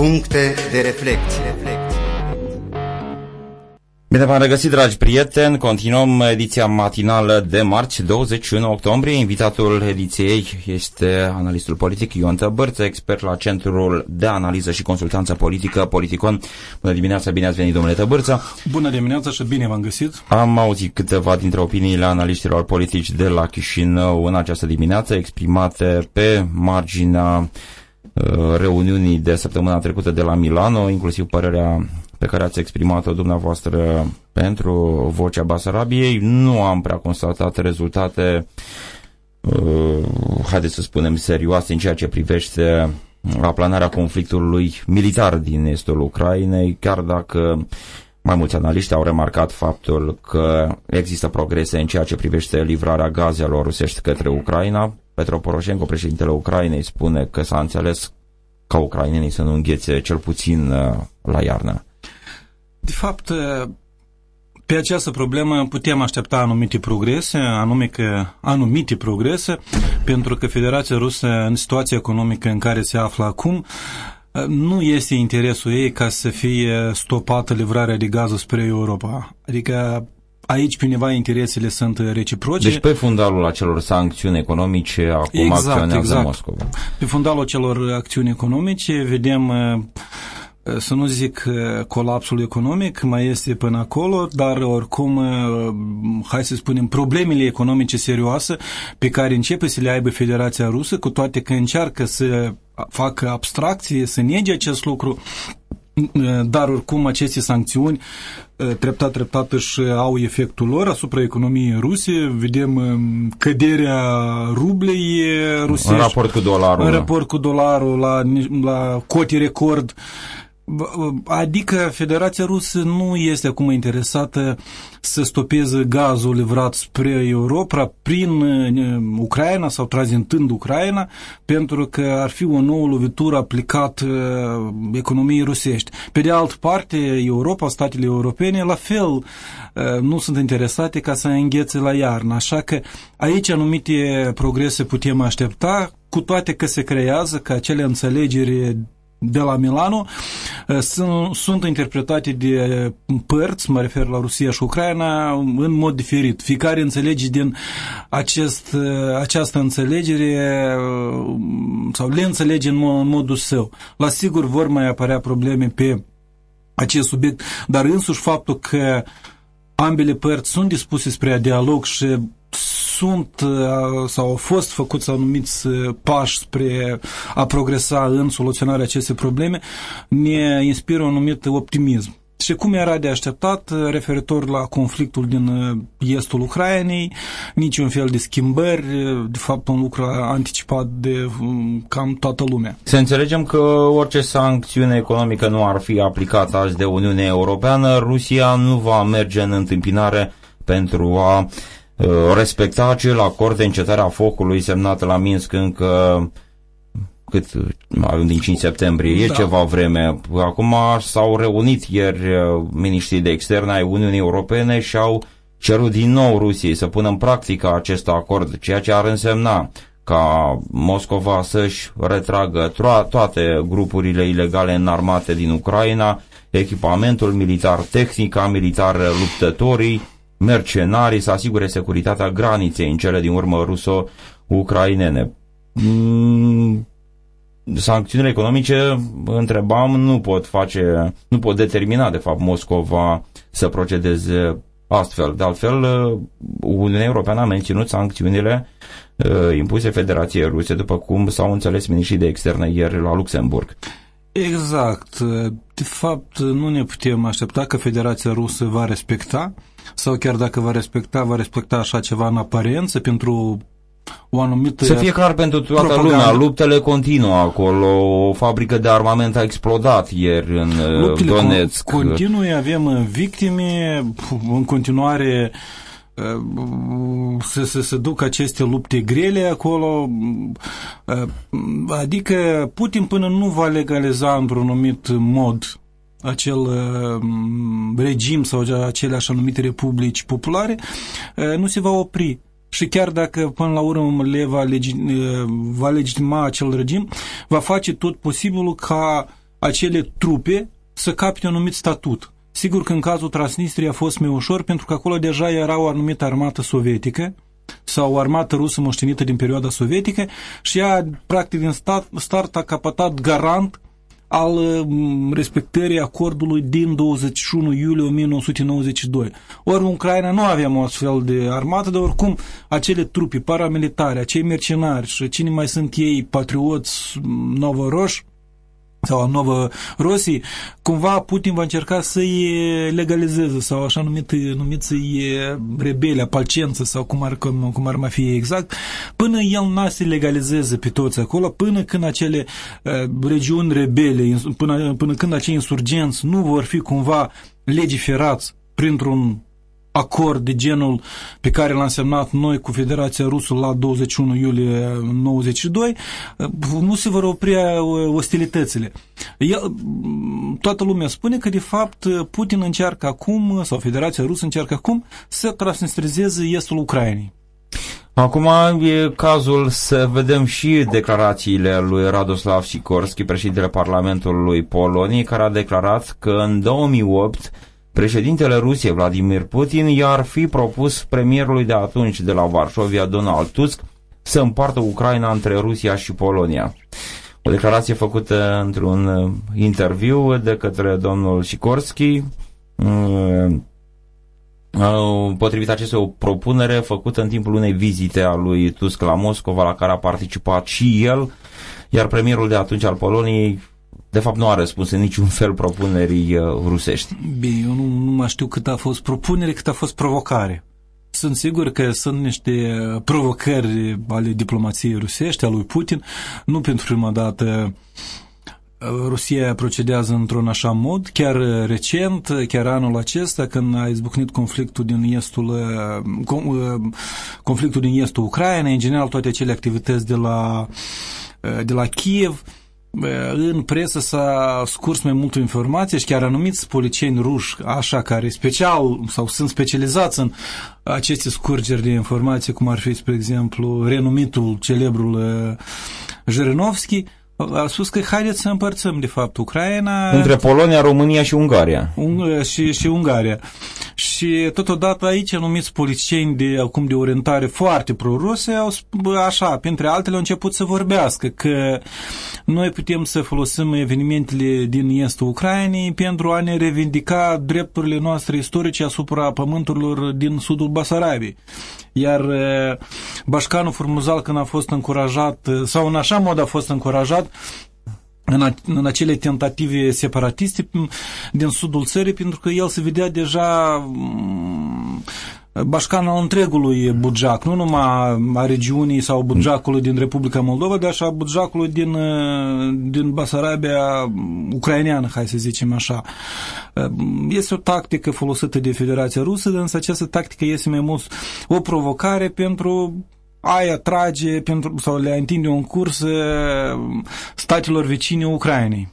Puncte de reflecție. Bine v-am regăsit, dragi prieteni. Continuăm ediția matinală de marți, 21 octombrie. Invitatul ediției este analistul politic Ion Tăbărță, expert la Centrul de Analiză și Consultanță Politică, Politicon. Bună dimineața, bine ați venit, domnule Tăbărță. Bună dimineața și bine v-am găsit. Am auzit câteva dintre opiniile analiștilor politici de la Chișinău în această dimineață, exprimate pe marginea uh, reuniunii de săptămâna trecută de la Milano, inclusiv părerea pe care ați exprimat-o dumneavoastră pentru Vocea Basarabiei. Nu am prea constatat rezultate, uh, haideți să spunem, serioase în ceea ce privește aplanarea conflictului militar din estul Ucrainei, chiar dacă mai mulți analiști au remarcat faptul că există progrese în ceea ce privește livrarea gazelor rusești către Ucraina. Petro Poroșenko, președintele Ucrainei, spune că s-a înțeles ca ucrainenii să nu înghețe cel puțin uh, la iarnă. De fapt, pe această problemă putem aștepta anumite progrese, anume că anumite progrese, pentru că Federația Rusă, în situația economică în care se află acum, nu este interesul ei ca să fie stopată livrarea de gazul spre Europa. Adică aici, pe undeva, interesele sunt reciproce. Deci pe fundalul acelor sancțiuni economice acum exact, acționează exact. Moscova. Pe fundalul acelor acțiuni economice vedem să nu zic colapsul economic, mai este până acolo, dar oricum, hai să spunem, problemele economice serioase pe care începe să le aibă Federația Rusă, cu toate că încearcă să facă abstracție, să nege acest lucru, dar oricum aceste sancțiuni treptat, treptat își au efectul lor asupra economiei ruse. Vedem căderea rublei rusești. În raport cu dolarul. În raport cu dolarul la, la cote record. Adică Federația Rusă nu este acum interesată să stopeze gazul livrat spre Europa prin uh, Ucraina sau tranzitând Ucraina, pentru că ar fi o nouă lovitură aplicată uh, economiei rusești. Pe de altă parte, Europa, statele europene, la fel uh, nu sunt interesate ca să înghețe la iarnă. Așa că aici anumite progrese putem aștepta, cu toate că se creează că acele înțelegeri de la Milano uh, sunt, sunt interpretate de părți, mă refer la Rusia și Ucraina, în mod diferit. Fiecare înțelege din acest, uh, această înțelegere uh, sau le înțelege în, mod, în modul său. La sigur vor mai apărea probleme pe acest subiect, dar însuși faptul că ambele părți sunt dispuse spre dialog și sunt uh, sau au fost făcuți anumiți uh, pași spre a progresa în soluționarea acestei probleme, ne inspiră un anumit optimism. Și cum era de așteptat uh, referitor la conflictul din estul Ucrainei, niciun fel de schimbări, de fapt un lucru anticipat de um, cam toată lumea. Să înțelegem că orice sancțiune economică nu ar fi aplicată azi de Uniunea Europeană, Rusia nu va merge în întâmpinare pentru a Uh, respecta acel acord de încetare a focului semnat la Minsk încă cât din 5 septembrie, e da. ceva vreme. Acum s-au reunit ieri uh, miniștrii de externe ai Uniunii Europene și au cerut din nou Rusiei să pună în practică acest acord, ceea ce ar însemna ca Moscova să-și retragă toate grupurile ilegale înarmate din Ucraina, echipamentul militar, tehnica militară, luptătorii, mercenarii să asigure securitatea graniței în cele din urmă ruso-ucrainene. Mm, sancțiunile economice, întrebam, nu pot face, nu pot determina, de fapt, Moscova să procedeze astfel. De altfel, Uniunea Europeană a menținut sancțiunile uh, impuse Federației Ruse, după cum s-au înțeles miniștrii de externe ieri la Luxemburg. Exact. De fapt, nu ne putem aștepta că Federația Rusă va respecta sau chiar dacă va respecta, va respecta așa ceva în aparență pentru o anumită Să fie clar pentru toată propagandă. lumea, luptele continuă acolo, o fabrică de armament a explodat ieri în uh, luptele Donetsk. Con continuă, avem uh, victime, în continuare uh, să, să se ducă aceste lupte grele acolo, adică Putin până nu va legaliza într-un anumit mod acel uh, regim sau acele așa numite republici populare, uh, nu se va opri. Și chiar dacă până la urmă le va, legi, uh, va legitima acel regim, va face tot posibilul ca acele trupe să capete un anumit statut. Sigur că în cazul Transnistriei a fost mai ușor pentru că acolo deja era o anumită armată sovietică sau o armată rusă moștenită din perioada sovietică și ea, practic, din start, start a capătat garant al mm, respectării acordului din 21 iulie 1992. Ori în Ucraina nu aveam o astfel de armată, dar oricum acele trupe paramilitare, acei mercenari și cine mai sunt ei, patrioți mm, novoroși, sau a Novă Rosii, cumva Putin va încerca să-i legalizeze sau așa numit, numit să-i rebele, apalcență sau cum ar, cum, cum ar mai fi exact, până el n-a să legalizeze pe toți acolo, până când acele uh, regiuni rebele, până, până când acei insurgenți nu vor fi cumva legiferați printr-un acord de genul pe care l-am semnat noi cu Federația Rusă la 21 iulie 92, nu se vor opri ostilitățile. El, toată lumea spune că, de fapt, Putin încearcă acum, sau Federația Rusă încearcă acum, să transnistrizeze estul Ucrainei. Acum e cazul să vedem și declarațiile lui Radoslav Sikorski, președintele Parlamentului Poloniei, care a declarat că în 2008 Președintele Rusiei, Vladimir Putin, i-ar fi propus premierului de atunci de la Varșovia, Donald Tusk, să împartă Ucraina între Rusia și Polonia. O declarație făcută într-un uh, interviu de către domnul Sikorski, uh, uh, potrivit acestei o propunere făcută în timpul unei vizite a lui Tusk la Moscova, la care a participat și el, iar premierul de atunci al Poloniei, de fapt nu a răspuns în niciun fel propunerii uh, rusești. Bine, eu nu, nu mai știu cât a fost propunere, cât a fost provocare. Sunt sigur că sunt niște provocări ale diplomației rusești, a lui Putin. Nu pentru prima dată uh, Rusia procedează într-un așa mod. Chiar recent, chiar anul acesta, când a izbucnit conflictul din estul, uh, conflictul din estul Ucrainei, în general toate acele activități de la, de la Kiev, în presă s-a scurs mai multă informație și chiar anumiți policieni ruși, așa, care special sau sunt specializați în aceste scurgeri de informație, cum ar fi, spre exemplu, renumitul, celebrul uh, Jirinovski, a spus că haideți să împărțăm, de fapt, Ucraina... Între Polonia, România și Ungaria. Un, și, și Ungaria. Și totodată aici anumiți politicieni de acum de orientare foarte pro-ruse au așa, printre altele, au început să vorbească că noi putem să folosim evenimentele din estul Ucrainei pentru a ne revendica drepturile noastre istorice asupra pământurilor din sudul Basarabiei. Iar Bașcanul Furmuzal când a fost încurajat, sau în așa mod a fost încurajat, în, în acele tentative separatiste din sudul țării, pentru că el se vedea deja bașcan al întregului Budjac, nu numai a regiunii sau Budjacului din Republica Moldova, dar și a Budjacului din, din Basarabia ucraineană, hai să zicem așa. Este o tactică folosită de Federația Rusă, însă această tactică este mai mult o provocare pentru aia trage pentru, sau le întinde un curs statelor vecine Ucrainei.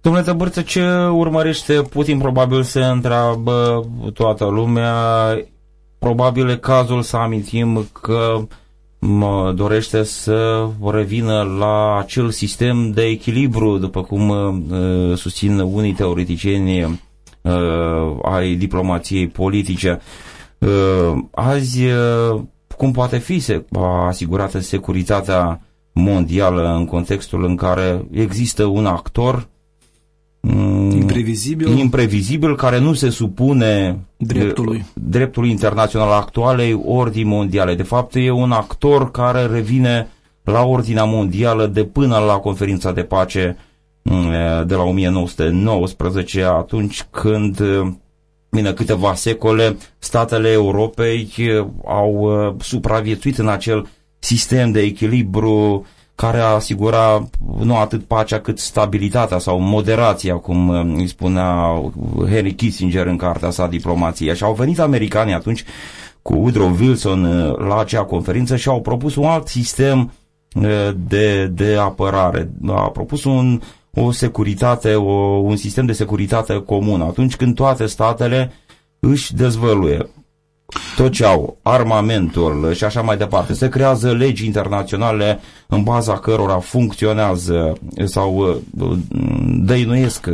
Domnule Tăbârță, ce urmărește Putin? Probabil se întreabă toată lumea. Probabil e cazul să amintim că mă dorește să revină la acel sistem de echilibru, după cum uh, susțin unii teoreticieni uh, ai diplomației politice. Uh, azi uh, cum poate fi asigurată securitatea mondială în contextul în care există un actor mm, imprevizibil, imprevizibil care nu se supune dreptului. dreptului internațional actualei ordini mondiale. De fapt, e un actor care revine la ordinea mondială de până la conferința de pace mm, de la 1919, atunci când Bine, câteva secole, statele Europei eh, au uh, supraviețuit în acel sistem de echilibru care asigura nu atât pacea cât stabilitatea sau moderația, cum uh, îi spunea Henry Kissinger în cartea sa Diplomația. Și au venit americanii atunci cu Woodrow Wilson uh, la acea conferință și au propus un alt sistem de, de apărare. A propus un o securitate, o, un sistem de securitate comun, atunci când toate statele își dezvăluie tot ce au, armamentul și așa mai departe. Se creează legi internaționale în baza cărora funcționează sau uh, dăinuiesc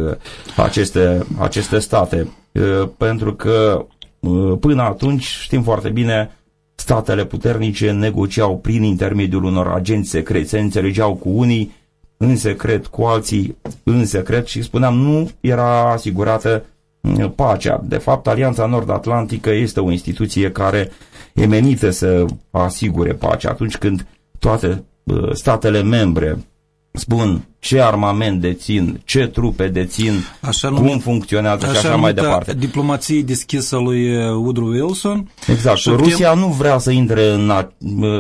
aceste, aceste state. Uh, pentru că uh, până atunci, știm foarte bine, statele puternice negociau prin intermediul unor agenți secreți, se înțelegeau cu unii în secret, cu alții în secret și spuneam nu era asigurată pacea. De fapt, Alianța Nord-Atlantică este o instituție care e menită să asigure pacea atunci când toate statele membre spun ce armament dețin, ce trupe dețin, așa cum numit, funcționează așa și așa mai departe. diplomație deschisă lui uh, Woodrow Wilson. Exact. Și Rusia nu vrea să intre în a,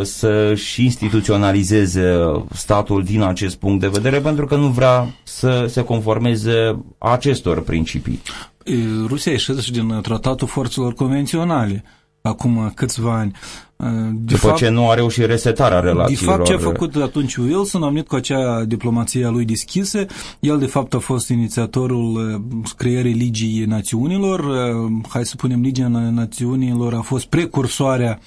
să-și instituționalizeze statul din acest punct de vedere pentru că nu vrea să se conformeze acestor principii. Rusia ieșește și din tratatul forțelor convenționale acum câțiva ani. De După fapt, ce nu a reușit resetarea relațiilor. De fapt, ce a făcut atunci Wilson, a venit cu acea diplomație a lui deschisă. El, de fapt, a fost inițiatorul creierii Ligii Națiunilor. Hai să punem Ligia Națiunilor a fost precursoarea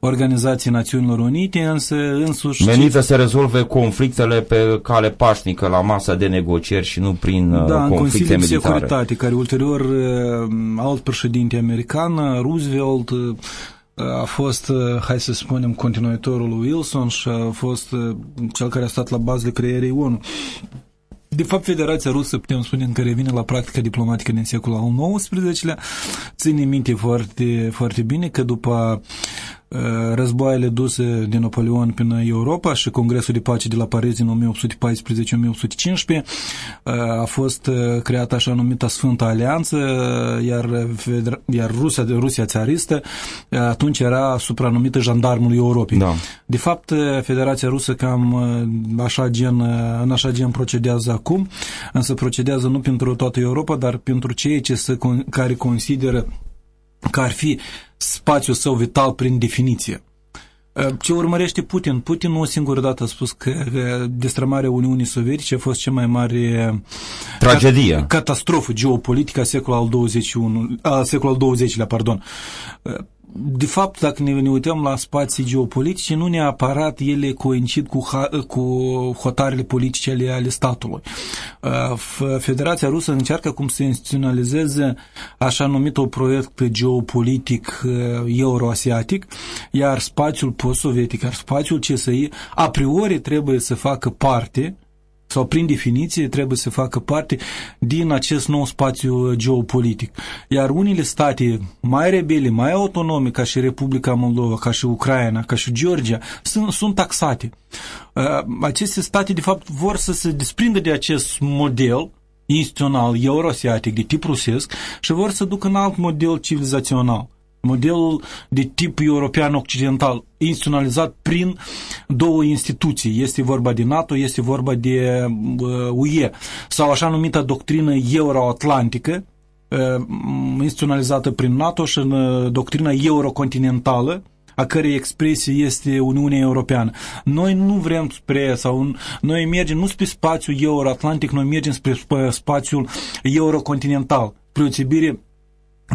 Organizației Națiunilor Unite, însă însuși... Menită să rezolve conflictele pe cale pașnică la masa de negocieri și nu prin da, conflicte în militare. de Securitate, care ulterior alt președinte american, Roosevelt, a fost, uh, hai să spunem, continuatorul lui Wilson și a fost uh, cel care a stat la bazele creierii ONU. De fapt, Federația Rusă, putem spune, încă revine la practica diplomatică din secolul al XIX-lea. Ține minte foarte, foarte bine că după Uh, războaiele duse de Napoleon prin Europa și Congresul de Pace de la Paris în 1814-1815 uh, a fost uh, creată așa numita Sfânta Alianță, iar, iar Rusia, Rusia țaristă atunci era supranumită Jandarmul Europei. Da. De fapt, Federația Rusă cam așa gen, în așa gen procedează acum, însă procedează nu pentru toată Europa, dar pentru cei ce se, care consideră că ar fi spațiul său vital prin definiție. Ă, ce urmărește Putin? Putin o singură dată a spus că destrămarea Uniunii Sovietice a fost cea mai mare tragedie, catastrofă geopolitică a secolului al 21, a secolul al 20-lea, pardon. Ă, de fapt, dacă ne, ne uităm la spații geopolitice, nu neapărat ele coincid cu, cu hotarele politice ale, ale statului. Uh, Federația Rusă încearcă cum să instituționalizeze așa numitul proiect geopolitic uh, euroasiatic, iar spațiul post-sovietic, iar spațiul CSI, a priori trebuie să facă parte sau prin definiție trebuie să facă parte din acest nou spațiu geopolitic. Iar unele state mai rebele, mai autonome, ca și Republica Moldova, ca și Ucraina, ca și Georgia, sunt, sunt taxate. Uh, aceste state, de fapt, vor să se desprindă de acest model instituțional euroasiatic de tip rusesc și vor să ducă în alt model civilizațional modelul de tip european occidental, instituționalizat prin două instituții. Este vorba de NATO, este vorba de uh, UE, sau așa numită doctrină euroatlantică, uh, instituționalizată prin NATO și în uh, doctrina eurocontinentală, a cărei expresie este Uniunea Europeană. Noi nu vrem spre, sau noi mergem nu spre spațiul euroatlantic, noi mergem spre spațiul eurocontinental, preosebire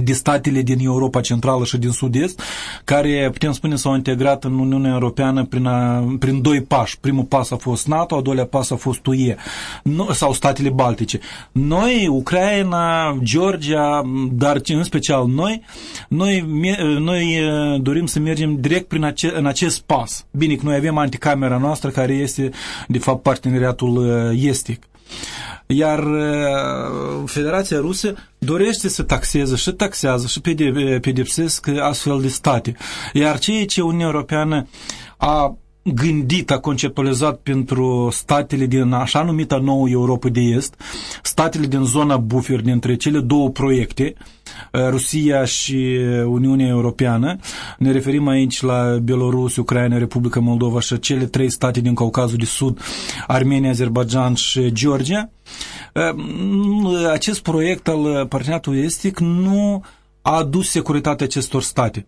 de statele din Europa Centrală și din Sud-Est, care, putem spune, s-au integrat în Uniunea Europeană prin, a, prin doi pași. Primul pas a fost NATO, a doilea pas a fost UE, no, sau statele Baltice. Noi, Ucraina, Georgia, dar în special noi, noi, noi dorim să mergem direct prin ace, în acest pas. Bine că noi avem anticamera noastră, care este, de fapt, parteneriatul estic. Iar uh, Federația Rusă dorește să taxeze și taxează și pedepsesc astfel de state. Iar ceea ce Uniunea Europeană a gândit, a conceptualizat pentru statele din așa numita nouă Europa de Est, statele din zona buffer dintre cele două proiecte, uh, Rusia și Uniunea Europeană. Ne referim aici la Belarus, Ucraina, Republica Moldova și cele trei state din Caucazul de Sud, Armenia, Azerbaijan și Georgia. Uh, acest proiect al parteneriatului estic nu a adus securitatea acestor state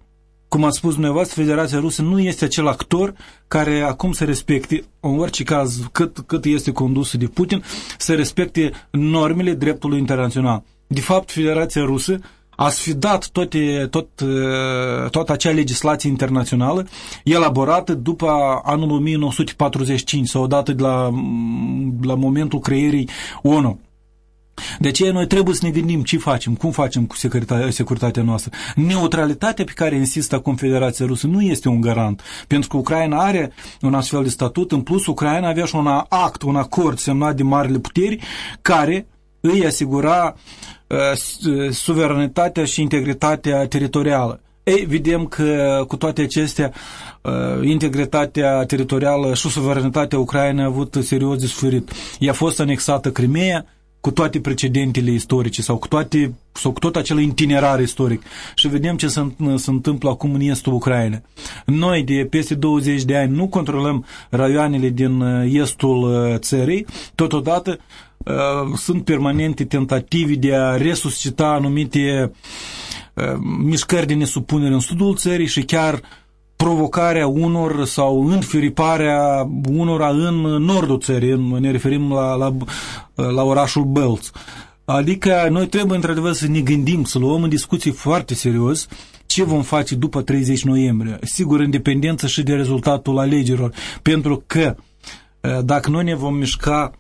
cum a spus dumneavoastră, Federația Rusă nu este acel actor care acum să respecte, în orice caz, cât, cât este condusă de Putin, să respecte normele dreptului internațional. De fapt, Federația Rusă a sfidat toate, tot, toată acea legislație internațională elaborată după anul 1945 sau odată de la, la momentul creierii ONU. De aceea noi trebuie să ne gândim ce facem, cum facem cu securitatea, securitatea noastră. Neutralitatea pe care insistă Confederația Rusă nu este un garant, pentru că Ucraina are un astfel de statut, în plus Ucraina avea și un act, un acord semnat de marile puteri care îi asigura uh, suveranitatea și integritatea teritorială. Ei, vedem că cu toate acestea, uh, integritatea teritorială și suveranitatea Ucrainei a avut serios de suferit. I-a fost anexată Crimea, cu toate precedentele istorice sau cu, toate, sau cu tot acel itinerar istoric și vedem ce se, se întâmplă acum în estul Ucrainei. Noi de peste 20 de ani nu controlăm raioanele din uh, estul uh, țării, totodată uh, sunt permanente tentative de a resuscita anumite mișcări de nesupunere în sudul țării și chiar provocarea unor sau înfiriparea unora în nordul țării, ne referim la, la, la orașul Bălț. Adică noi trebuie într-adevăr să ne gândim, să luăm în discuții foarte serios ce vom face după 30 noiembrie. Sigur, independență și de rezultatul alegerilor, pentru că dacă noi ne vom mișca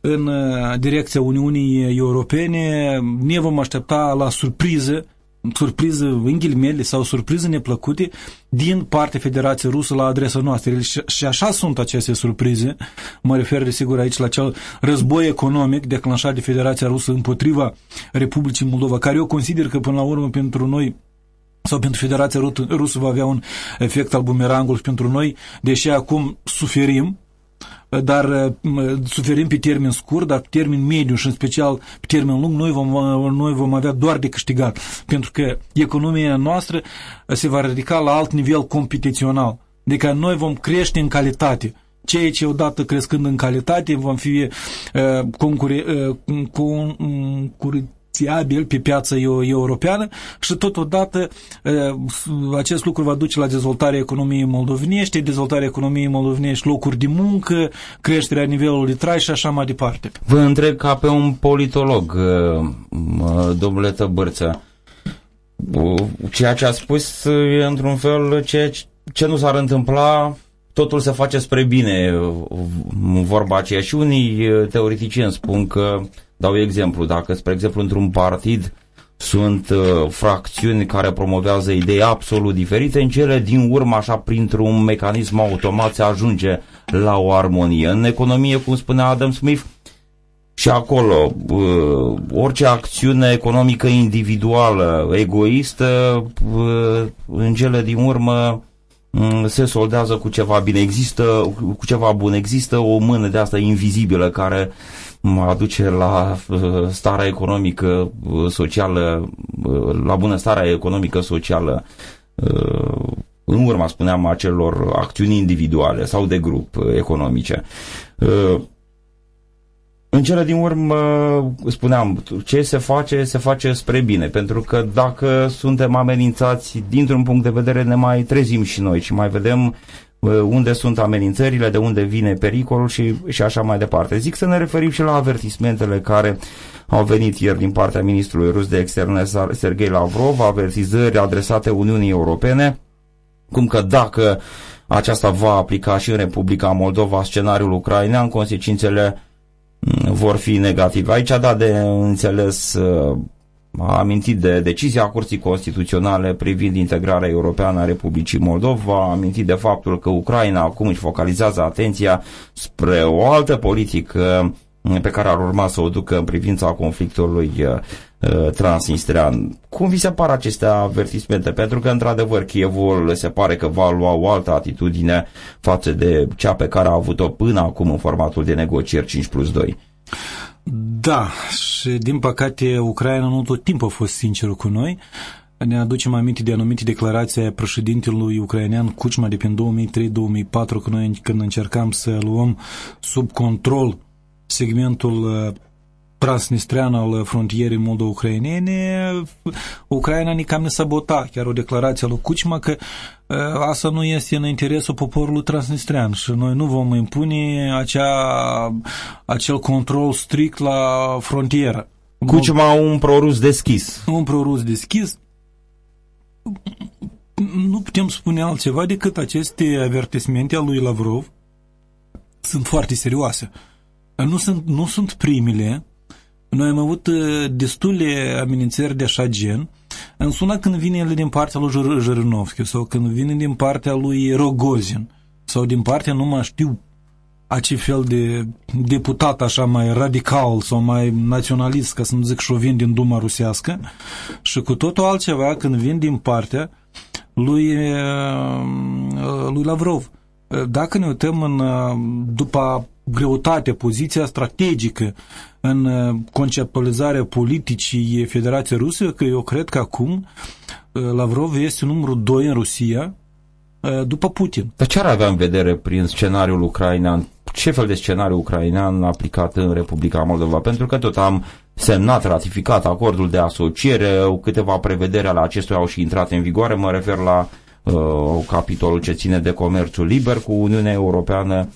în direcția Uniunii Europene, ne vom aștepta la surpriză surpriză în ghilimele sau surpriză neplăcute din partea Federației Rusă la adresa noastră. Și așa sunt aceste surprize. Mă refer, desigur, aici la cel război economic declanșat de Federația Rusă împotriva Republicii Moldova, care eu consider că până la urmă pentru noi sau pentru Federația Rusă va avea un efect al bumerangului pentru noi, deși acum suferim, dar suferim pe termen scurt, dar pe termen mediu și în special pe termen lung, noi vom, noi vom avea doar de câștigat, pentru că economia noastră se va ridica la alt nivel competițional. Adică noi vom crește în calitate ceea ce odată crescând în calitate vom fi uh, concure, uh, concure, fiabil pe piața europeană și totodată acest lucru va duce la dezvoltarea economiei moldovenești, dezvoltarea economiei moldovenești, locuri de muncă, creșterea nivelului de trai și așa mai departe. Vă întreb ca pe un politolog, domnule Tăbărță, ceea ce a spus e într-un fel ce, ce nu s-ar întâmpla totul se face spre bine, vorba aceea. Și unii teoreticieni spun că Dau exemplu, dacă, spre exemplu, într-un partid sunt uh, fracțiuni care promovează idei absolut diferite, în cele din urmă, așa, printr-un mecanism automat, se ajunge la o armonie. În economie, cum spunea Adam Smith, și acolo, uh, orice acțiune economică individuală, egoistă, uh, în cele din urmă, mm, se soldează cu ceva bine, există cu ceva bun, există o mână de asta invizibilă care mă aduce la uh, starea economică uh, socială, uh, la bunăstarea economică socială în urma, spuneam, acelor acțiuni individuale sau de grup economice. În cele din urmă, spuneam, ce se face, se face spre bine, pentru că dacă suntem amenințați dintr-un punct de vedere, ne mai trezim și noi și mai vedem unde sunt amenințările, de unde vine pericolul și, și așa mai departe. Zic să ne referim și la avertismentele care au venit ieri din partea ministrului rus de externe Sergei Lavrov, avertizări adresate Uniunii Europene, cum că dacă aceasta va aplica și în Republica Moldova scenariul ucrainean, consecințele mm, vor fi negative. Aici a dat de înțeles a amintit de decizia Curții Constituționale privind integrarea europeană a Republicii Moldova, a amintit de faptul că Ucraina acum își focalizează atenția spre o altă politică pe care ar urma să o ducă în privința conflictului uh, transnistrean. Cum vi se par aceste avertismente? Pentru că, într-adevăr, Kievul se pare că va lua o altă atitudine față de cea pe care a avut-o până acum în formatul de negocieri 5 plus 2. Da, și din păcate Ucraina nu tot timpul a fost sinceră cu noi. Ne aducem aminte de anumite declarații a președintelui ucrainean Kuchma de prin 2003-2004 când noi când încercam să luăm sub control segmentul uh, transnistrean al frontierei moldo-ucrainene, Ucraina ne cam ne sabota, chiar o declarație lui Kuchma că asta nu este în interesul poporului transnistrean și noi nu vom impune acea, acel control strict la frontieră. Cucima un prorus deschis. Un prorus deschis. Nu putem spune altceva decât aceste avertismente al lui Lavrov sunt foarte serioase. Nu sunt, nu sunt primele. Noi am avut uh, destule amenințări de așa gen. Îmi sună când vine ele din partea lui Jirinovski sau când vine din partea lui Rogozin sau din partea, nu mai știu, ace fel de deputat așa mai radical sau mai naționalist, ca să nu zic șovin din Duma rusească și cu totul altceva când vin din partea lui, uh, lui Lavrov. Dacă ne uităm în, uh, după greutate, poziția strategică în uh, conceptualizarea politicii Federației Ruse, că eu cred că acum Lavrov este numărul 2 în Rusia după Putin. Dar ce ar avea în vedere prin scenariul ucrainean? Ce fel de scenariu ucrainean aplicat în Republica Moldova? Pentru că tot am semnat, ratificat acordul de asociere, câteva prevederi ale acestuia au și intrat în vigoare, mă refer la uh, capitolul ce ține de comerțul liber cu Uniunea Europeană.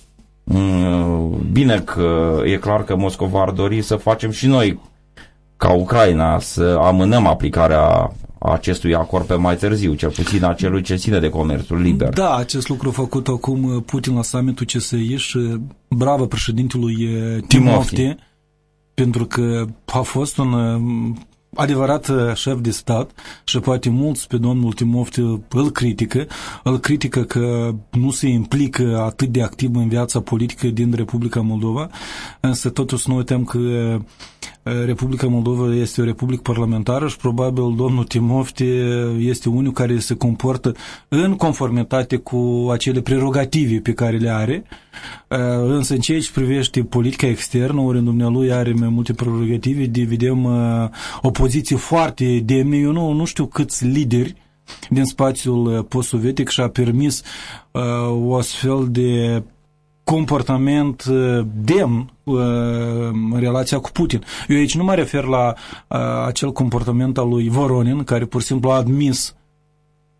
Mm, bine că e clar că Moscova ar dori să facem și noi ca Ucraina să amânăm aplicarea acestui acord pe mai târziu, cel puțin a celui ce ține de comerțul liber. Da, acest lucru făcut acum Putin la summitul CSI și bravă președintelui Timofte, pentru că a fost un adevărat uh, șef de stat și poate mulți pe domnul Timofte îl critică, îl critică că nu se implică atât de activ în viața politică din Republica Moldova, însă totuși nu uităm că Republica Moldova este o republică parlamentară și probabil domnul Timofte este unul care se comportă în conformitate cu acele prerogative pe care le are, însă în ceea ce privește politica externă, ori în dumnealui are mai multe prerogative, de vedem o poziție foarte demnă, eu nu, nu știu câți lideri din spațiul post-sovietic și-a permis uh, o astfel de comportament uh, demn uh, în relația cu Putin. Eu aici nu mă refer la uh, acel comportament al lui Voronin, care pur și simplu a admis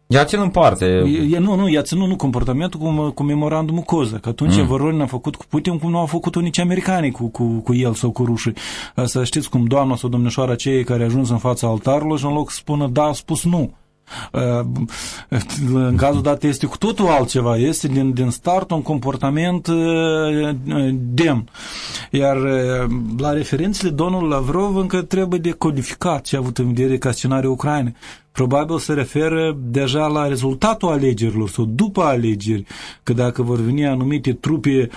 Ia țin în parte. E, nu, nu, ia ținut nu comportamentul cu, cu memorandumul Coză, că atunci mm. Voronin a făcut cu Putin cum nu au făcut nici americanii cu, cu, cu el sau cu rușii. Să știți cum doamna sau domnișoara cei care a ajuns în fața altarului și în loc să spună da, a spus nu. În cazul dat este cu totul altceva, este din, din start un comportament demn. Iar la referințele domnul Lavrov încă trebuie de codificat ce a avut în vedere ca scenariu Ucraina. Probabil se referă deja la rezultatul alegerilor sau după alegeri, că dacă vor veni anumite trupe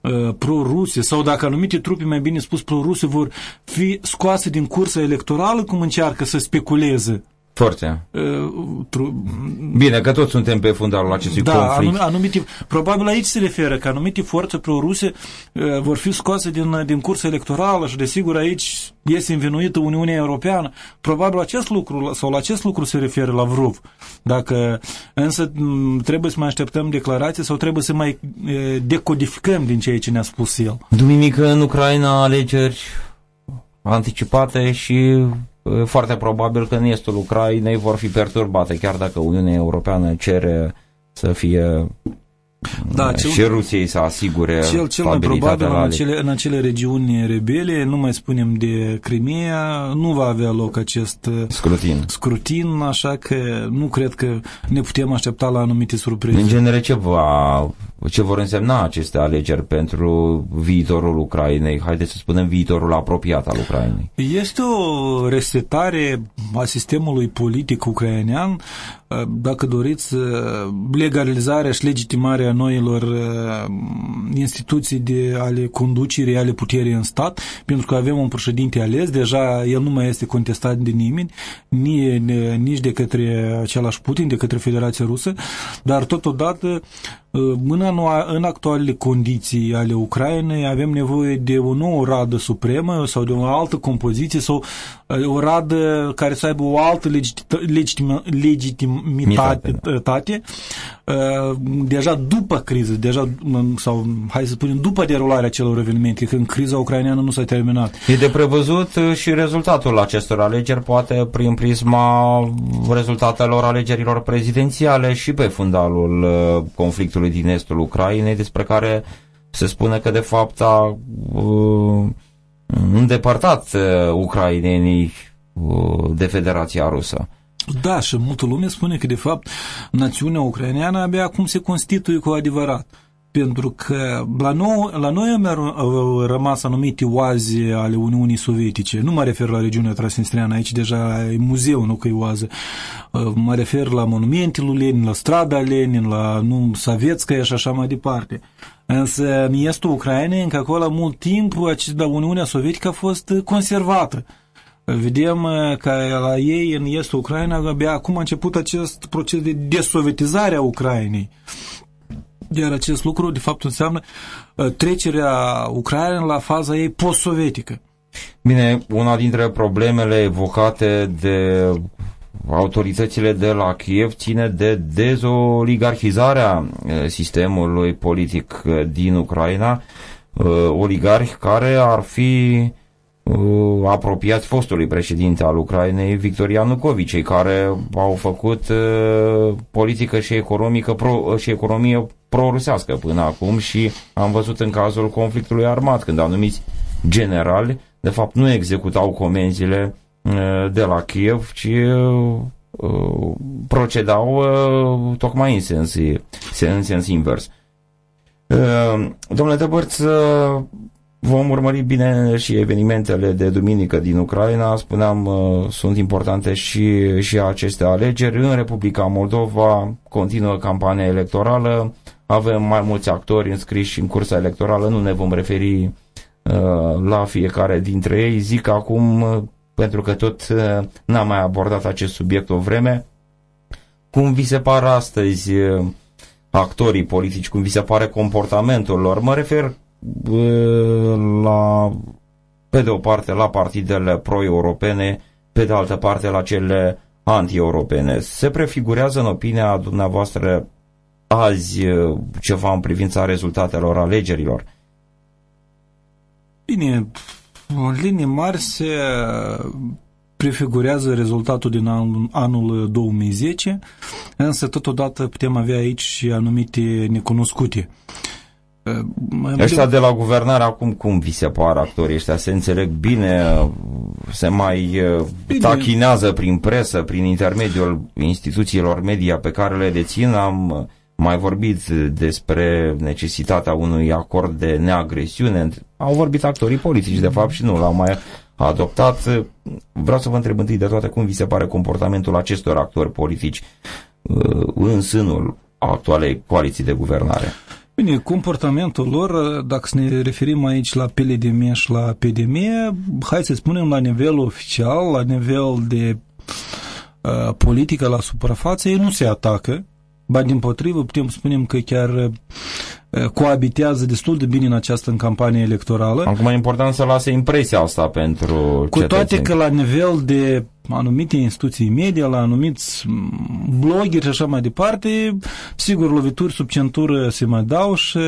uh, pro-ruse sau dacă anumite trupe, mai bine spus, pro-ruse vor fi scoase din cursa electorală, cum încearcă să speculeze foarte. Uh, Bine, că toți suntem pe fundalul acestui da, conflict. Anumite, probabil aici se referă că anumite forțe pro-ruse uh, vor fi scoase din, din cursa electorală și desigur aici este învinuită Uniunea Europeană. Probabil acest lucru sau la acest lucru se referă la Vrov. Dacă însă trebuie să mai așteptăm declarații sau trebuie să mai uh, decodificăm din ceea ce ne-a spus el. Duminică în Ucraina alegeri anticipate și foarte probabil că în estul Ucrainei vor fi perturbate, chiar dacă Uniunea Europeană cere să fie da, cel, și Rusiei să asigure cel, cel mai probabil în acele, în acele regiuni rebele, nu mai spunem de Crimea, nu va avea loc acest uh, scrutin. scrutin, așa că nu cred că ne putem aștepta la anumite surprize. În genere, ce, va, ce vor însemna aceste alegeri pentru viitorul Ucrainei? Haideți să spunem viitorul apropiat al Ucrainei. Este o resetare a sistemului politic ucrainean dacă doriți, legalizarea și legitimarea noilor instituții de ale conducerii, ale puterii în stat, pentru că avem un președinte ales, deja el nu mai este contestat de nimeni, nici de către același Putin, de către Federația Rusă, dar totodată în, în actualele condiții ale Ucrainei avem nevoie de o nouă radă supremă sau de o altă compoziție sau o radă care să aibă o altă legitim, legitimitate deja după criză, deja sau hai să spunem după derularea celor evenimente, când criza ucraineană nu s-a terminat. E de prevăzut și rezultatul acestor alegeri, poate prin prisma rezultatelor alegerilor prezidențiale și pe fundalul conflictului din estul Ucrainei, despre care se spune că de fapt a uh, îndepărtat uh, ucrainenii uh, de Federația Rusă. Da, și multă lume spune că, de fapt, națiunea ucraineană abia acum se constituie cu adevărat. Pentru că la noi, la noi au rămas anumite oaze ale Uniunii Sovietice. Nu mă refer la regiunea Transnistriană, aici deja e muzeu, nu că e oază. Mă refer la monumentele lui Lenin, la strada Lenin, la nu, Savetskaya și așa mai departe. Însă în estul Ucrainei, încă acolo mult timp, această Uniunea Sovietică a fost conservată. Vedem că la ei, în estul Ucraina, abia acum a început acest proces de desovietizare a Ucrainei. Iar acest lucru, de fapt, înseamnă trecerea Ucrainei la faza ei post-sovietică. Bine, una dintre problemele evocate de autoritățile de la Kiev ține de dezoligarhizarea sistemului politic din Ucraina, oligarhi care ar fi uh, apropiați fostului președinte al Ucrainei, Victor Ianucovici, cei care au făcut uh, politică și economică pro, uh, și economie pro-rusească până acum și am văzut în cazul conflictului armat, când anumiți generali, de fapt, nu executau comenzile uh, de la Kiev, ci uh, uh, procedau uh, tocmai în sens, în sens invers. Uh, domnule Tăbărț, uh, Vom urmări bine și evenimentele de duminică din Ucraina. Spuneam, uh, sunt importante și, și aceste alegeri. În Republica Moldova continuă campania electorală. Avem mai mulți actori înscriși în cursa electorală. Nu ne vom referi uh, la fiecare dintre ei. Zic acum, uh, pentru că tot uh, n-am mai abordat acest subiect o vreme, cum vi se par astăzi uh, actorii politici, cum vi se pare comportamentul lor. Mă refer la, pe de o parte la partidele pro-europene, pe de altă parte la cele anti-europene. Se prefigurează în opinia dumneavoastră azi ceva în privința rezultatelor alegerilor? Bine, în linii mari se prefigurează rezultatul din anul, anul 2010, însă totodată putem avea aici și anumite necunoscute. Ăștia de la guvernare acum cum vi se par actorii ăștia? Se înțeleg bine? Se mai bine. tachinează prin presă, prin intermediul instituțiilor media pe care le dețin? Am mai vorbit despre necesitatea unui acord de neagresiune. Au vorbit actorii politici, de fapt, și nu l-au mai adoptat. Vreau să vă întreb întâi de toate cum vi se pare comportamentul acestor actori politici în sânul actualei coaliții de guvernare. Bine, comportamentul lor, dacă să ne referim aici la PLDM și la PDM, hai să spunem la nivel oficial, la nivel de uh, politică la suprafață, ei nu se atacă, ba din potrivă putem spunem că chiar uh, coabitează destul de bine în această în campanie electorală. Acum e important să lase impresia asta pentru Cu cetățeni. toate că la nivel de anumite instituții media, la anumiți blogeri și așa mai departe, sigur, lovituri sub centură se mai dau și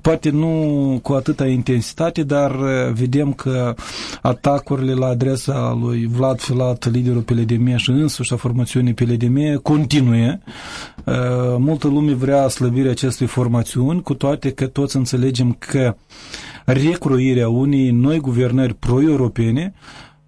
poate nu cu atâta intensitate, dar vedem că atacurile la adresa lui Vlad Filat, liderul PLDM și însuși a formațiunii PLDM, continuă. Multă lume vrea slăbirea acestei formațiuni, cu toate că toți înțelegem că recruirea unei noi guvernări pro-europene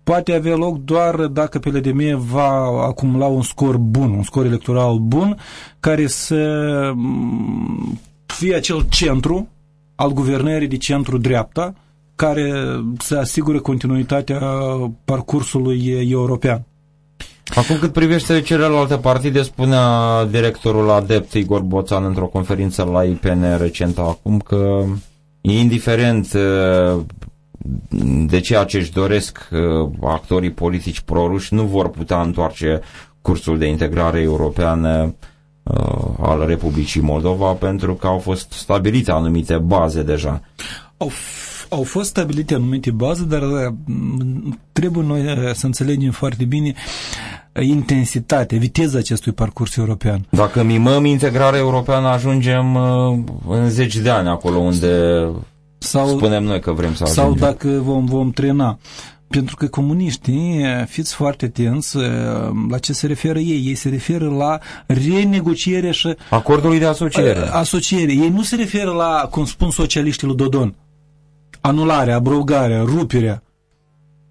poate avea loc doar dacă PLDM va acumula un scor bun, un scor electoral bun, care să mm, fie acel centru al guvernării de centru-dreapta, care să asigure continuitatea parcursului european. Acum cât privește celelalte partide, spunea directorul adept Igor Boțan într-o conferință la IPN recent acum că indiferent de ceea ce își doresc uh, actorii politici proruși nu vor putea întoarce cursul de integrare europeană uh, al Republicii Moldova pentru că au fost stabilite anumite baze deja. Au, au fost stabilite anumite baze, dar uh, trebuie noi să înțelegem foarte bine intensitatea, viteza acestui parcurs european. Dacă mimăm integrarea europeană, ajungem în zeci de ani acolo unde sau, spunem noi că vrem să ajungem. Sau dacă vom, vom trena. Pentru că comuniștii, fiți foarte atenți la ce se referă ei. Ei se referă la renegociere și... Acordului de asociere. Asociere. Ei nu se referă la, cum spun socialiștii lui Dodon, anularea, abrogarea, ruperea.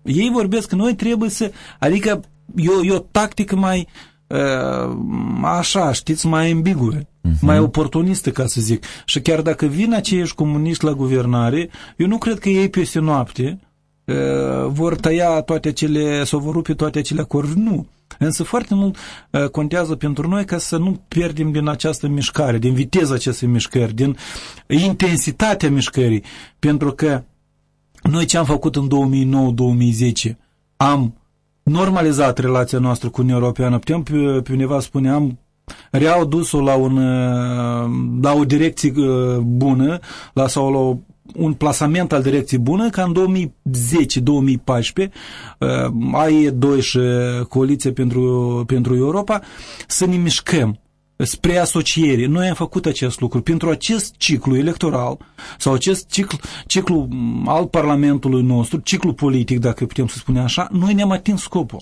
Ei vorbesc că noi trebuie să, adică e o, e o tactică mai uh, așa, știți, mai ambiguă, uh-huh. mai oportunistă, ca să zic. Și chiar dacă vin aceiași comuniști la guvernare, eu nu cred că ei peste noapte uh, vor tăia toate acele, sau vor rupe toate acele acorduri. Nu. Însă foarte mult uh, contează pentru noi ca să nu pierdem din această mișcare, din viteza acestei mișcări, din intensitatea mișcării. Pentru că noi ce am făcut în 2009-2010? Am normalizat relația noastră cu Uniunea Europeană. Putem pe, pe undeva spune, am reau dus-o la, un, la o direcție uh, bună la, sau la o un plasament al direcției bună ca în 2010-2014 ai doi și Coaliție pentru, pentru Europa să ne mișcăm spre asociere. Noi am făcut acest lucru. Pentru acest ciclu electoral sau acest ciclu, ciclu al Parlamentului nostru, ciclu politic, dacă putem să spunem așa, noi ne-am atins scopul.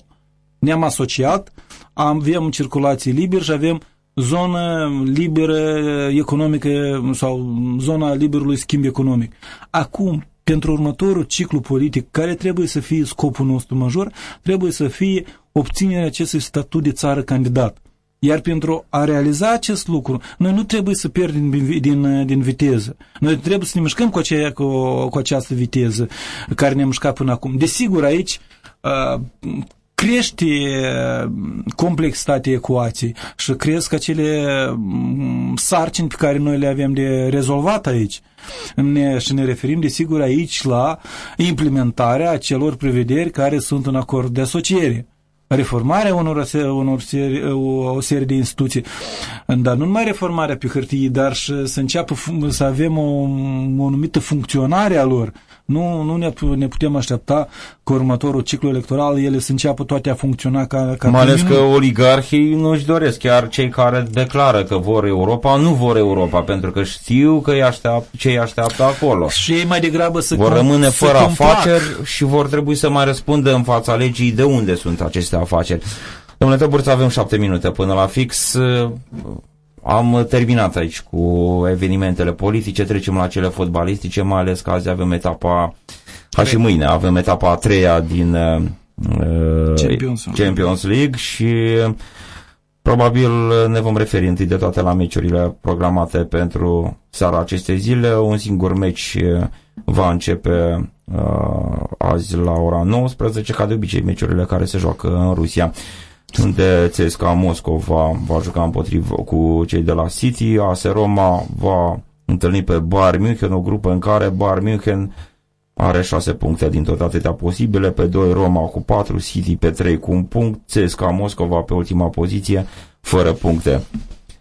Ne-am asociat, avem circulație liberă și avem zonă liberă economică sau zona liberului schimb economic. Acum, pentru următorul ciclu politic, care trebuie să fie scopul nostru major, trebuie să fie obținerea acestui statut de țară candidat. Iar pentru a realiza acest lucru, noi nu trebuie să pierdem din, din, din viteză. Noi trebuie să ne mișcăm cu, aceea, cu, cu această viteză care ne-a mișcat până acum. Desigur, aici uh, crește complexitatea ecuației și cresc acele sarcini pe care noi le avem de rezolvat aici. Ne, și ne referim, desigur, aici la implementarea acelor prevederi care sunt în acord de asociere reformarea unor, unor serie, o, o serie de instituții, dar nu numai reformarea pe hârtie, dar și să înceapă să avem o, o anumită funcționare a lor, nu, nu ne, ne putem aștepta că următorul ciclu electoral ele să înceapă toate a funcționa ca... ca Mai ales că oligarhii nu își doresc, chiar cei care declară că vor Europa, nu vor Europa, pentru că știu că îi așteaptă, ce îi așteaptă acolo. Și ei mai degrabă să Vor rămâne fără afaceri și vor trebui să mai răspundă în fața legii de unde sunt aceste afaceri. Domnule Tăburț, avem șapte minute până la fix. Am terminat aici cu evenimentele politice, trecem la cele fotbalistice, mai ales că azi avem etapa, ca și mâine, avem etapa a treia din uh, Champions, Champions League și probabil ne vom referi întâi de toate la meciurile programate pentru seara acestei zile. Un singur meci va începe uh, azi la ora 19, ca de obicei meciurile care se joacă în Rusia unde CSKA Moscova va juca împotriva cu cei de la City, AS Roma va întâlni pe Bayern München, o grupă în care Bayern München are 6 puncte din tot atâtea posibile, pe 2 Roma cu 4, City pe 3 cu un punct, CSKA Moscova pe ultima poziție, fără puncte.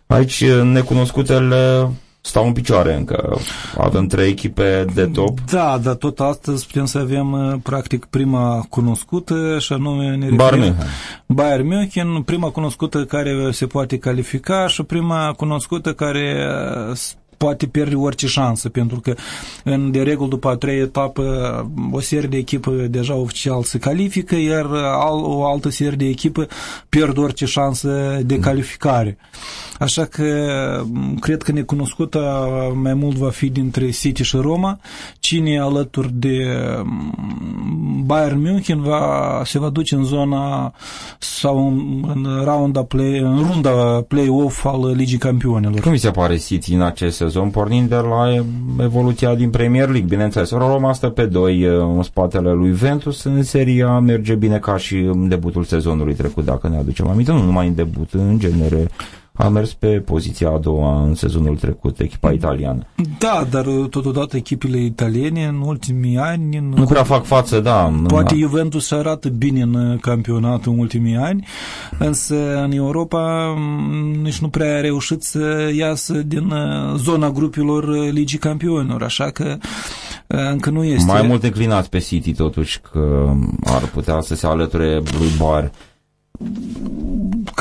Aici necunoscutele stau în picioare încă. Avem trei echipe de top. Da, dar tot astăzi putem să avem uh, practic prima cunoscută și anume ne Bayern München. Bayern München, prima cunoscută care se poate califica și prima cunoscută care uh, poate pierde orice șansă, pentru că în de regulă după a treia etapă o serie de echipă deja oficial se califică, iar o altă serie de echipă pierd orice șansă de calificare. Așa că cred că necunoscută mai mult va fi dintre City și Roma. Cine alături de Bayern München va, se va duce în zona sau în, în, rounda play, în runda play-off al Ligii Campionilor. Cum vi se pare City în acest sezon, pornind de la evoluția din Premier League? Bineînțeles, Roma stă pe doi în spatele lui Ventus, în seria merge bine ca și în debutul sezonului trecut, dacă ne aducem aminte, nu numai în debut, în genere a mers pe poziția a doua în sezonul trecut, echipa italiană. Da, dar totodată echipele italiene în ultimii ani... În nu prea fac față, da. Poate Juventus se arată bine în campionat în ultimii ani, însă în Europa nici nu prea a reușit să iasă din uh, zona grupilor Ligii Campionilor, așa că uh, încă nu este... Mai mult înclinat pe City totuși că ar putea să se alăture lui Bar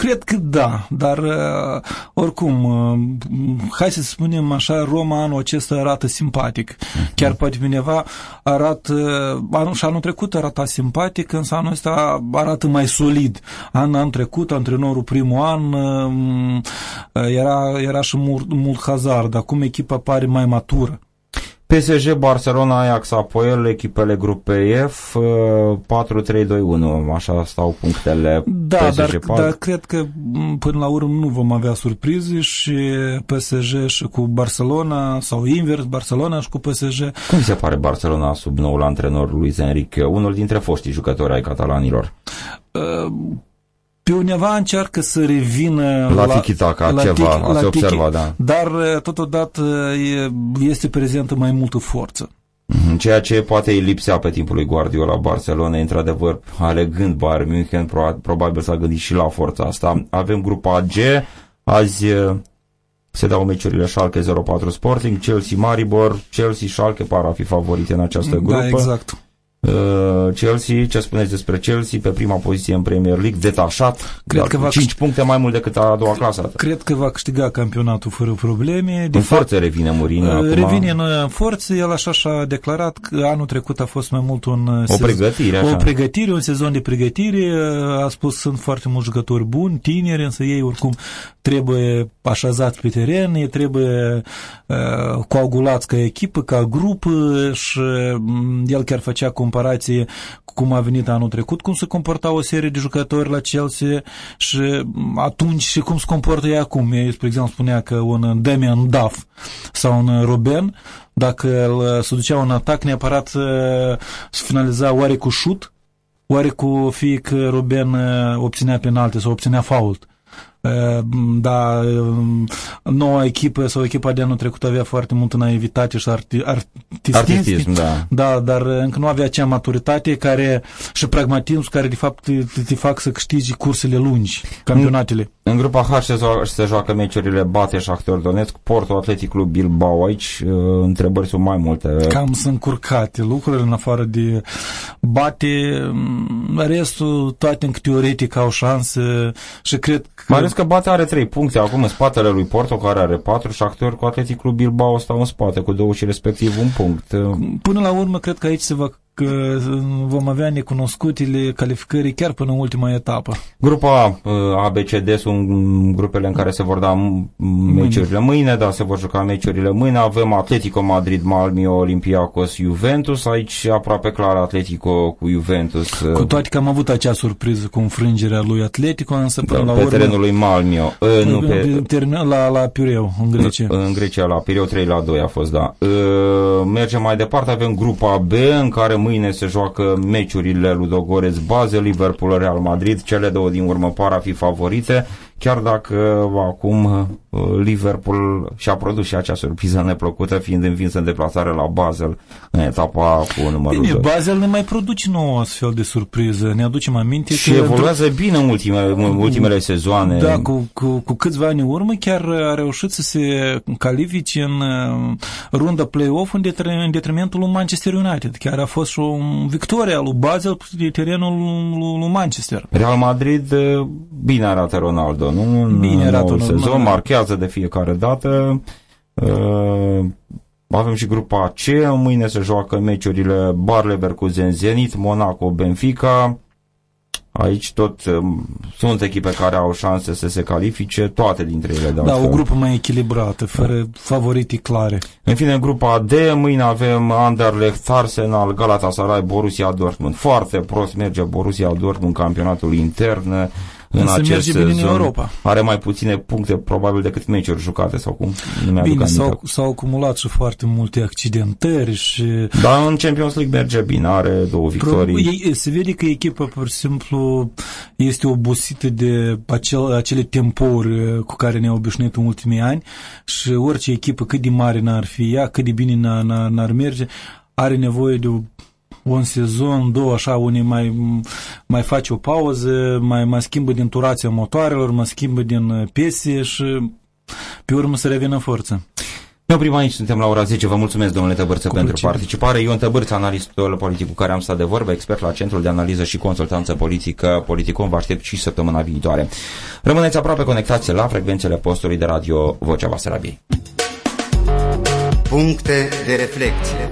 Cred că da, dar uh, oricum, uh, hai să spunem așa, Roma anul acesta arată simpatic. Uh-huh. Chiar poate cineva arată, anul și anul trecut arata simpatic, însă anul ăsta arată mai solid. An, anul trecut, antrenorul primul an, uh, era, era și mult, mult hazard, acum echipa pare mai matură. PSG, Barcelona, Ajax, Apoel, echipele grupei F, 4-3-2-1, așa stau punctele Da, PSG dar, Park. dar cred că m, până la urmă nu vom avea surprize și PSG și cu Barcelona sau invers, Barcelona și cu PSG. Cum vi se pare Barcelona sub noul antrenor Luis Enrique, unul dintre foștii jucători ai catalanilor? Uh, Pe undeva încearcă să revină La tiki-taka, ceva, tiki- ați tiki- observat, da. Dar uh, totodată e- este prezentă mai multă forță. Mhm, Ceea ce poate îi lipsea pe timpul lui Guardiola Barcelona, într-adevăr, alegând Bayern München, pro- probabil s-a gândit și la forța asta. Avem grupa G, azi eh, se dau meciurile Schalke 04 Sporting, Chelsea Maribor, Chelsea Schalke par a fi favorite în această grupă. Da, exact. Uh, Chelsea, ce spuneți despre Chelsea pe prima poziție în Premier League, detașat, Cred dar că cu va 5 puncte mai mult decât a doua clasă. Cred că va câștiga campionatul fără probleme. De În fapt, forță revine Mourinho acum. Revine în forță, el așa și-a declarat că anul trecut a fost mai mult un O pregătire, așa. o pregătire, un sezon de pregătire, a spus sunt foarte mulți jucători buni, tineri, însă ei oricum trebuie așezați pe teren, ei trebuie uh, coagulați ca echipă, ca grup și mm, el chiar făcea comparație cu cum a venit anul trecut, cum se comporta o serie de jucători la Chelsea și mm, atunci și cum se comportă ei acum. Ei, spre exemplu, spunea că un Damian Duff sau un Robben, dacă îl, se ducea un atac, neapărat să, să finaliza oare cu șut, oare cu fie că Ruben uh, obținea penalte sau obținea fault. Uh, Da, um, noua echipă sau echipa de anul trecut avea foarte multă naivitate și arti, artistism, Artistism, da. da, dar încă nu avea acea maturitate care și pragmatism care de fapt te, te, te fac să câștigi cursele lungi, campionatele. În grupa H se, zo- se joacă meciurile Bate și Actor Donetsk, Porto Atletic Club Bilbao. Aici uh, întrebări sunt mai multe. Cam sunt încurcate lucrurile în afară de bate, m, restul toate încă teoretic au șanse și cred că Mai ales că Bate are 3 puncte acum în spatele lui Porto, care are 4 și Actor cu Atletic Club Bilbao stau în spate cu două și respectiv un punct. Uh, Până la urmă, cred că aici se va că vom avea necunoscutele calificării chiar până în ultima etapă. Grupa uh, ABCD sunt mm, grupele în care se vor da m- meciurile mâine, da, se vor juca meciurile mâine. Avem Atletico Madrid, Malmio, Olympiacos, Juventus. Aici aproape clar Atletico cu Juventus. uh, Cu toate că am avut acea surpriză cu înfrângerea lui Atletico, însă până da, la pe urmă... terenul lui Malmio. Uh, nu pe, teren- la, la Pireu, în Grecia. În Grecia, la Pireu 3 la 2 a fost, da. Uh, Mergem mai departe, avem grupa B, în care mâine se joacă meciurile Ludogorets Basel, Liverpool, Real Madrid. Cele două din urmă par a fi favorite, chiar dacă acum uh, Liverpool și-a produs și acea surpriză neplăcută, fiind învins în deplasare la Basel în etapa cu numărul Bine, 2. Basel ne mai produce nouă astfel de surpriză. Ne aducem aminte Și că... evoluează bine în ultimele, în ultimele sezoane. Da, cu, cu, cu câțiva ani în urmă chiar a reușit să se califice în uh, runda play-off în, detri- în detrimentul lui Manchester United. Chiar a fost și o victorie a lui Basel pe terenul lui, lui Manchester. Real Madrid uh, bine arată Ronaldo, nu? În Bine arată noul Ronaldo. sezon, marchează de fiecare dată. Uh, avem și grupa C, mâine se joacă meciurile Bayer Leverkusen, Zenit, Monaco, Benfica. Aici tot um, sunt echipe care au șanse să se califice, toate dintre ele de Da, altfel. o grupă mai echilibrată, fără favorite clare. În fine, în grupa D, mâine avem Anderlecht, Arsenal, Galatasaray, Borussia Dortmund. Foarte prost merge Borussia Dortmund campionatul intern în Însă acest merge bine în sezon. Europa. Are mai puține puncte probabil decât meciuri jucate sau cum. Nu mi-aduc Bine, aminte. s-au, s-au acumulat și foarte multe accidentări și Dar în Champions League merge bine, are două victorii. Ei, se vede că echipa, pur și simplu, este obosită de acel, acele tempouri uh, cu care ne-au obișnuit în ultimii ani și orice echipă, cât de mare n-ar fi ea, cât de bine n-ar, n-ar, n-ar merge, are nevoie de o un sezon, două, așa, unii mai, mai face o pauză, mai, mai schimbă din turația motoarelor, mai schimbă din uh, piese și pe urmă să revină în forță. Ne oprim aici, suntem la ora 10. Vă mulțumesc, domnule Tăbărță, Cu pentru plăcere. participare. Ion Tăbărță, analistul politic cu care am stat de vorbă, expert la Centrul de Analiză și Consultanță Politică Politicom. Vă aștept și săptămâna viitoare. Rămâneți aproape conectați la frecvențele postului de radio Vocea Basarabiei. Puncte de reflecție.